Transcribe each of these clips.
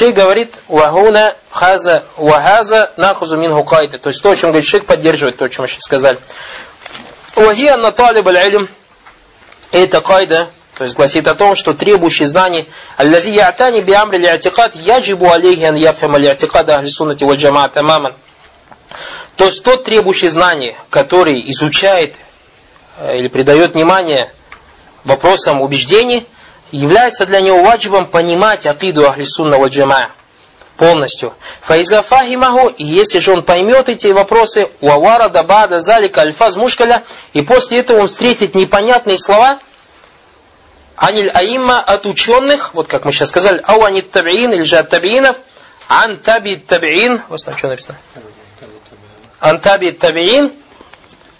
Шейх говорит, вагуна хаза вахаза нахузу минху кайда. То есть то, о чем говорит шейх, поддерживает то, о чем мы сейчас сказали. Вахия на талиб аль это кайда, то есть гласит о том, что требующий знаний аллази я'тани би амри ли'атикад яджибу алейхи ан яфхама ли'атикада ахли суннати валь джамаат тамаман. То есть тот требующий знаний, который изучает э, или придает внимание вопросам убеждений, является для него ваджибом понимать акиду ахли сунна валь полностью. Фаиза фахимаху, и если же он поймет эти вопросы, уавара дабада залика альфаз мушкаля, и после этого он встретит непонятные слова, аниль аимма от ученых, вот как мы сейчас сказали, ау анит табиин, или же от табиинов, ан таби табиин, вот там что написано? Ан таби табиин,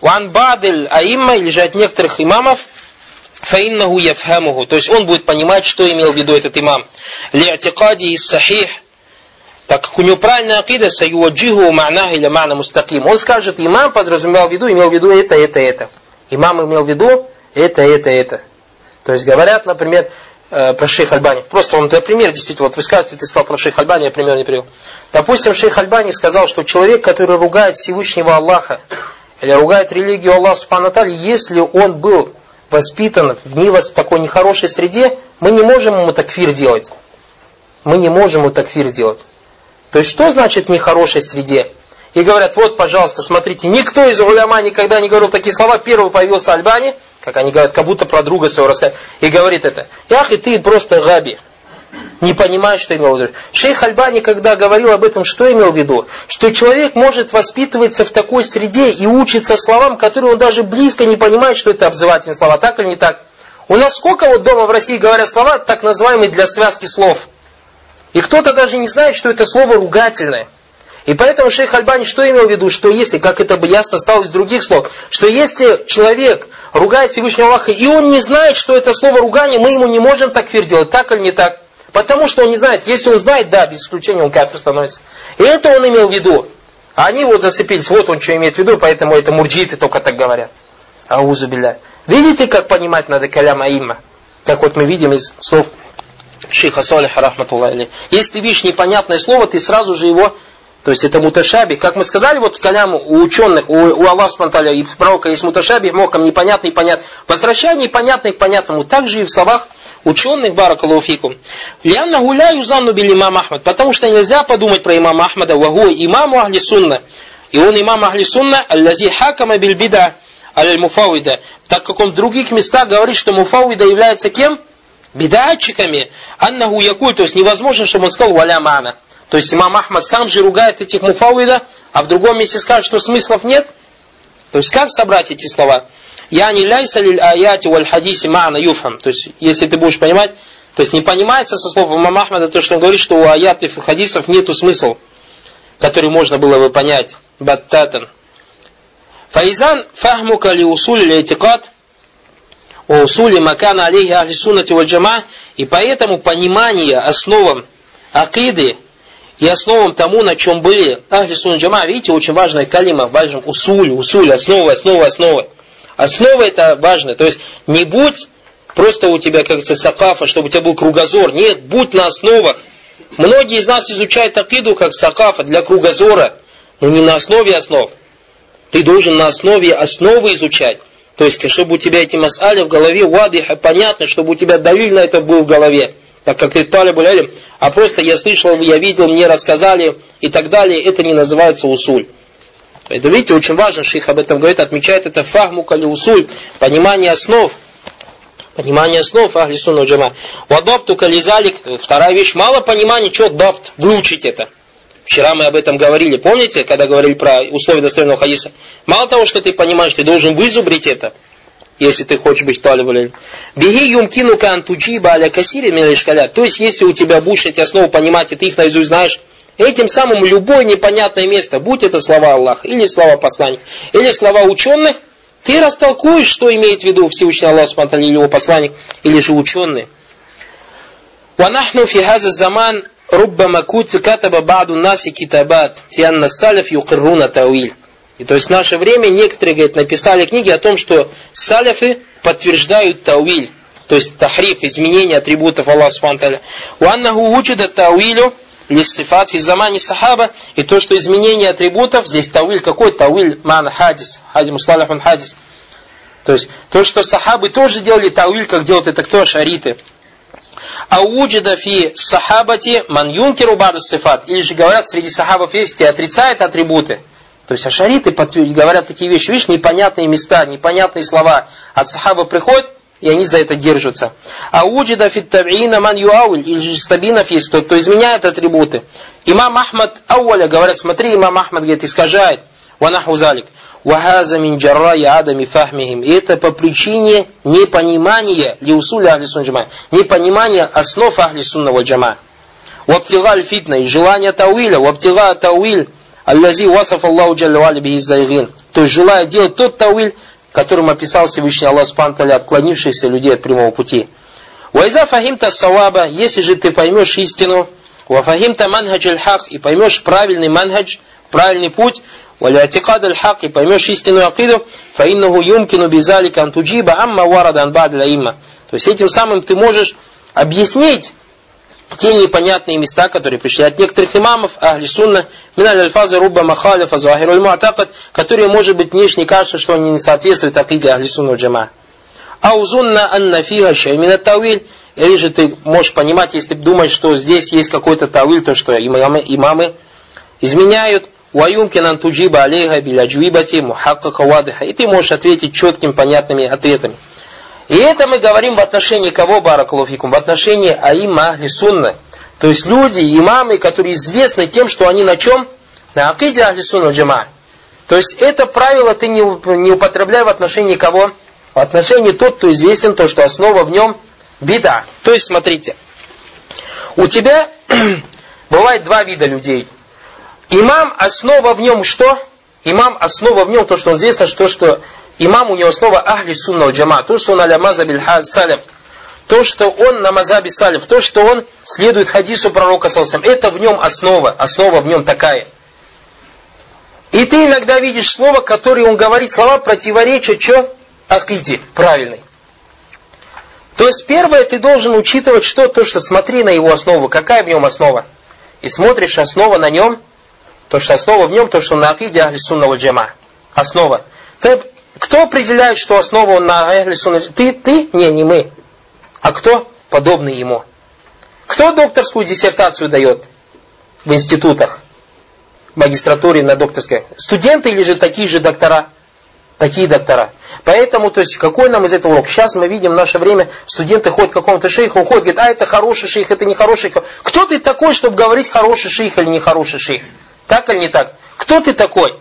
ван бадиль аимма, или же от некоторых имамов, фаиннаху яфхамуху, то есть он будет понимать, что имел в виду этот имам. Ли'атикади из сахих, так как у него правильная акида, саюаджиху ма'нах или ма'на мустаким. Он скажет, имам подразумевал в виду, имел в виду это, это, это. Имам имел в виду это, это, это. То есть говорят, например, э, про шейх Альбани. Просто вам для пример, действительно, вот вы скажете, ты сказал про шейх Альбани, я пример не привел. Допустим, шейх Альбани сказал, что человек, который ругает Всевышнего Аллаха, или ругает религию Аллаха Субхану если он был воспитан в невос, такой нехорошей среде, мы не можем ему такфир делать. Мы не можем ему такфир делать. То есть, что значит нехорошей среде? И говорят, вот, пожалуйста, смотрите, никто из уляма никогда не говорил такие слова. Первый появился Альбани, как они говорят, как будто про друга своего рассказывает, и говорит это. Ях, и ты просто габи. Не понимаешь, что имел в виду. Шейх Альбани, когда говорил об этом, что имел в виду? Что человек может воспитываться в такой среде и учиться словам, которые он даже близко не понимает, что это обзывательные слова. Так или не так? У нас сколько вот дома в России говорят слова, так называемые для связки слов – и кто-то даже не знает, что это слово ругательное. И поэтому шейх Альбани что имел в виду? Что если, как это бы ясно стало из других слов, что если человек ругает Всевышнего Аллаха, и он не знает, что это слово ругание, мы ему не можем такфир делать, так или не так? Потому что он не знает. Если он знает, да, без исключения он кафир становится. И это он имел в виду. А они вот зацепились, вот он что имеет в виду, поэтому это мурджиты только так говорят. Аузу билля. Видите, как понимать надо каляма имма? Как вот мы видим из слов шейха Салиха, рахматуллах Если ты видишь непонятное слово, ты сразу же его, то есть это муташаби. Как мы сказали, вот в каляму у ученых, у, у Аллаха Спанталя и пророка есть муташаби, мохкам непонятный, понятный. Возвращай непонятный к понятному. Также и в словах ученых баракалуфикум. Лианна гуля юзанну бил имам Ахмад. Потому что нельзя подумать про имама Ахмада. Вагу имаму ахли сунна. И он имам ахли сунна, аллази хакама бил бида аль муфауида. Так как он в других местах говорит, что муфауида является кем? бедатчиками, аннаху якуль, то есть невозможно, чтобы он сказал валя мана. То есть имам Ахмад сам же ругает этих муфауида, а в другом месте скажет, что смыслов нет. То есть как собрать эти слова? Я не ляйса лиль аяти валь хадиси ма'на юфам. То есть если ты будешь понимать, то есть не понимается со слов имама Ахмада то, что он говорит, что у аят и хадисов нету смысла, который можно было бы понять. Баттатан. Фаизан фахмука ли усуль ли этикад, о усули макана алейхи ахли суннати валь джама, и поэтому понимание основам акиды и основам тому, на чем были ахли сунна джама, видите, очень важная калима, важен усуль, усуль, основа, основа, основа. Основа это важно, то есть не будь просто у тебя, как говорится, сакафа, чтобы у тебя был кругозор, нет, будь на основах. Многие из нас изучают акиду как сакафа для кругозора, но не на основе основ. Ты должен на основе основы изучать. То есть, чтобы у тебя эти масали в голове вадиха, понятно, чтобы у тебя давиль на это был в голове. Так как ты талибу а просто я слышал, я видел, мне рассказали и так далее, это не называется усуль. Это, видите, очень важно, шейх об этом говорит, отмечает это фахму кали усуль, понимание основ. Понимание основ ахли сунна джама. Вадапту кализалик, вторая вещь, мало понимания, что дапт, выучить это. Вчера мы об этом говорили, помните, когда говорили про условия достоверного хадиса? Мало того, что ты понимаешь, ты должен вызубрить это, если ты хочешь быть талибулем. Беги юмкину кан туджиба аля касири милишкаля. То есть, если у тебя будешь эти основы понимать, и ты их наизусть знаешь, этим самым любое непонятное место, будь это слова Аллаха, или слова посланника, или слова ученых, ты растолкуешь, что имеет в виду Всевышний Аллах Субтитры или его посланник, или же ученые. وَنَحْنُ فِي هَذَا الزَّمَانِ ربما كتب بعض الناس كتابات في أن السلف يقرون تأويل. И то есть в наше время некоторые, говорят, написали книги о том, что саляфы подтверждают тауиль, то есть тахриф, изменение атрибутов Аллаха Субхану Уаннаху учида тауилю лиссифат физамани сахаба, и то, что изменение атрибутов, здесь тауиль какой? Тауиль ман хадис, хади мусталахун хадис. То есть, то, что сахабы тоже делали тауиль, как делают это кто? Шариты. А уджида фи сахабати ман юнкеру баду сифат. Или же говорят, среди сахабов есть и отрицает атрибуты. То есть ашариты говорят такие вещи, видишь, непонятные места, непонятные слова. От сахаба приходят, и они за это держатся. А уджида фит табиина ман юауль, или стабинов есть тот, кто изменяет атрибуты. Имам Ахмад Ауаля говорят, смотри, имам Ахмад говорит, искажает. Ванаху залик. Вахаза мин джаррай адами фахмихим. И это по причине непонимания лиусуля ахли джама. Непонимания основ ахли сунна джама. Ваптига фитна и желание тауиля. Ваптига тауиль. Аллази васаф Аллаху джалли То есть желая делать тот тауиль, которым описал Всевышний Аллах Субтитры отклонившихся людей от прямого пути. Вайза фахимта саваба, если же ты поймешь истину, вафахимта манхадж хак и поймешь правильный манхадж, правильный путь, валятикад аль-хак и поймешь истинную акиду, фаиннаху юмкину бизалика антуджиба амма варада анбад лаимма. То есть этим самым ты можешь объяснить те непонятные места, которые пришли от некоторых имамов, ахли сунна, миналь альфаза руба махалифа зуахируль муатакат, которые, может быть, внешне кажется, что они не соответствуют акиде ахли сунна джама. Аузунна анна фига шаймина тауиль, или же ты можешь понимать, если ты думаешь, что здесь есть какой-то тауиль, то что имамы, имамы изменяют, Ваюмкин антуджиба алейха биляджвибати мухакка кавадыха. И ты можешь ответить четким, понятными ответами. И это мы говорим в отношении кого, Баракалуфикум? В отношении Аима Ахли Сунна. То есть люди, имамы, которые известны тем, что они на чем? На Акиде Ахли Сунна Джама. То есть это правило ты не, не употребляй в отношении кого? В отношении тот, кто известен, то, что основа в нем беда. То есть смотрите, у тебя бывает два вида людей. Имам, основа в нем что? Имам, основа в нем, то, что он известно, что, что имам у него основа ахли сунна джама, то, что он аля мазабиль салиф, то, что он на мазаби салиф, то, что он следует хадису пророка салсам, это в нем основа, основа в нем такая. И ты иногда видишь слово, которое он говорит, слова противоречат что? Акиде, правильный. То есть первое, ты должен учитывать что? То, что смотри на его основу, какая в нем основа. И смотришь основа на нем, то, что основа в нем, то, что на акиде ахли сунна джама. Основа. Кто определяет, что основа он на Сунна? Ты, ты? Не, не мы. А кто? Подобный ему. Кто докторскую диссертацию дает в институтах, в магистратуре на докторской? Студенты или же такие же доктора? Такие доктора. Поэтому, то есть, какой нам из этого урок? Сейчас мы видим в наше время, студенты ходят к какому-то шейху, уходят, говорят, а это хороший шейх, это не хороший шейх. Кто ты такой, чтобы говорить, хороший шейх или нехороший шейх? Так или не так? Кто ты такой?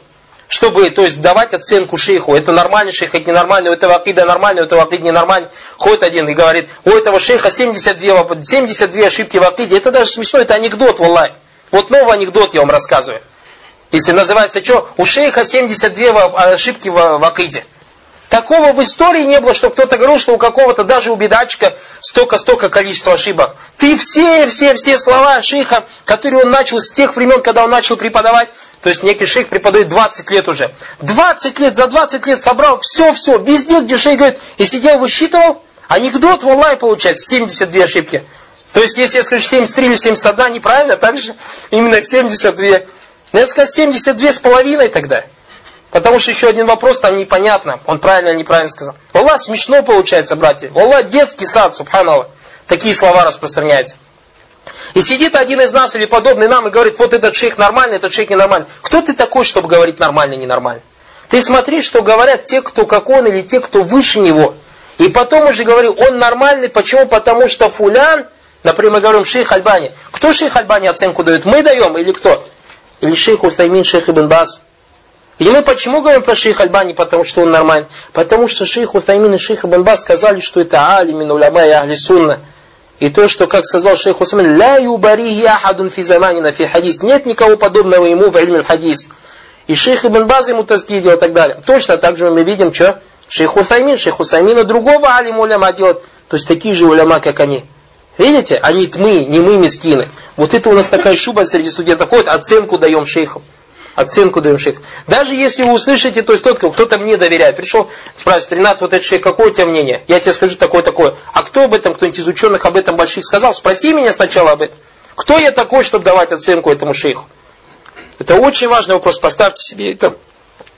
Чтобы то есть, давать оценку шейху. Это нормальный шейх, это ненормальный, у этого акида нормальный, у этого акида ненормальный. Ходит один и говорит, у этого шейха 72, 72 ошибки в акиде. Это даже смешно, это анекдот, валлай. Вот новый анекдот я вам рассказываю. Если называется что? У шейха 72 ошибки в, в акиде. Такого в истории не было, чтобы кто-то говорил, что у какого-то даже у бедачка столько-столько количества ошибок. Ты все, все, все слова шейха, которые он начал с тех времен, когда он начал преподавать, то есть некий шейх преподает 20 лет уже. 20 лет, за 20 лет собрал все-все, везде, где шейх говорит, и сидел, высчитывал, анекдот в онлайн получается, 72 ошибки. То есть, если я скажу 73 или 71, неправильно, так же именно 72. Надо сказать 72 с половиной тогда. Потому что еще один вопрос там непонятно, он правильно или неправильно сказал. Аллах смешно получается, братья. Аллах детский сад, субханаллах. Такие слова распространяются. И сидит один из нас или подобный нам и говорит, вот этот шейх нормальный, этот шейх ненормальный. Кто ты такой, чтобы говорить нормально, ненормально? Ты смотри, что говорят те, кто как он, или те, кто выше него. И потом уже говорю, он нормальный, почему? Потому что фулян, например, мы говорим шейх Альбани. Кто шейх Альбани оценку дает? Мы даем или кто? Или шейх Усаймин, шейх Ибн Бас? И мы почему говорим про шейх Альбани, потому что он нормальный? Потому что шейх Усаймин и шейх Ибн Бас сказали, что это алимин уляма и ахли сунна. И то, что, как сказал шейх Усман, «Ля юбарихи ахадун фи заманина фи хадис». Нет никого подобного ему в ильме хадис. И шейх Ибн Баз ему таски делал и так далее. Точно так же мы видим, что шейх Усаймин, шейх Усаймина другого алима уляма делает. То есть такие же уляма, как они. Видите? Они тмы, не мы мискины. Вот это у нас такая шуба среди студентов ходит, оценку даем шейху оценку даем шейху. Даже если вы услышите, то есть тот, кто-то мне доверяет, пришел, спрашивает, Ренат, вот этот шейх, какое у тебя мнение? Я тебе скажу такое-такое. А кто об этом, кто-нибудь из ученых об этом больших сказал? Спроси меня сначала об этом. Кто я такой, чтобы давать оценку этому шейху? Это очень важный вопрос, поставьте себе это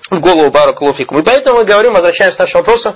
в голову Барак Лофикум. И поэтому мы говорим, возвращаемся к нашему вопросу,